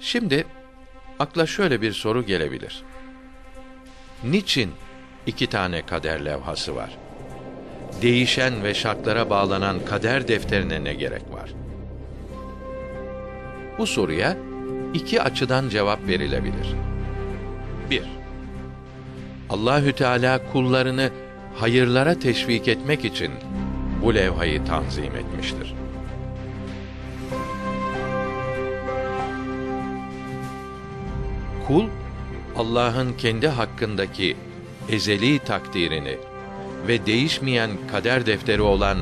Şimdi akla şöyle bir soru gelebilir. Niçin iki tane kader levhası var? Değişen ve şartlara bağlanan kader defterine ne gerek var? Bu soruya iki açıdan cevap verilebilir. 1. Allahü Teala kullarını hayırlara teşvik etmek için bu levhayı tanzim etmiştir. Kul Allah'ın kendi hakkındaki ezeli takdirini ve değişmeyen kader defteri olan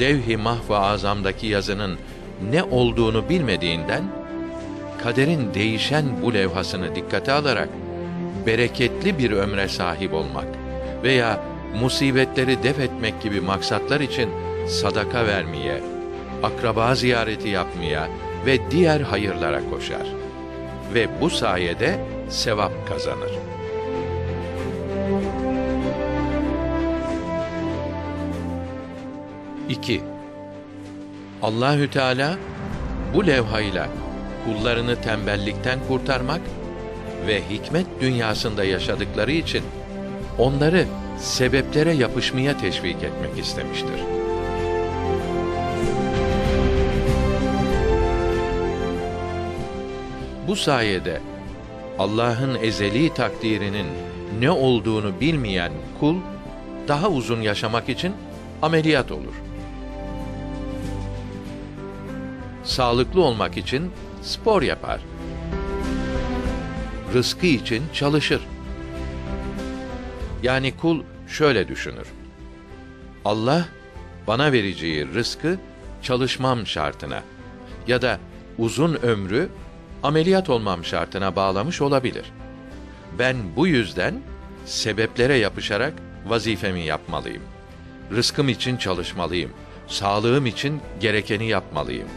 levh-i mahv-ı azamdaki yazının ne olduğunu bilmediğinden kaderin değişen bu levhasını dikkate alarak bereketli bir ömre sahip olmak veya musibetleri def etmek gibi maksatlar için sadaka vermeye, akraba ziyareti yapmaya ve diğer hayırlara koşar. Ve bu sayede sevap kazanır. İki, Allahü Teala bu levhayla kullarını tembellikten kurtarmak ve hikmet dünyasında yaşadıkları için onları sebeplere yapışmaya teşvik etmek istemiştir. Bu sayede Allah'ın ezeli takdirinin ne olduğunu bilmeyen kul daha uzun yaşamak için ameliyat olur. Sağlıklı olmak için spor yapar. Rızkı için çalışır. Yani kul şöyle düşünür. Allah bana vereceği rızkı çalışmam şartına ya da uzun ömrü ameliyat olmam şartına bağlamış olabilir. Ben bu yüzden sebeplere yapışarak vazifemi yapmalıyım. Rızkım için çalışmalıyım. Sağlığım için gerekeni yapmalıyım.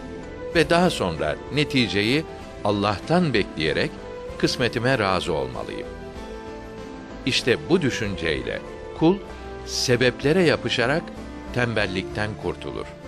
Ve daha sonra neticeyi Allah'tan bekleyerek kısmetime razı olmalıyım. İşte bu düşünceyle kul sebeplere yapışarak tembellikten kurtulur.''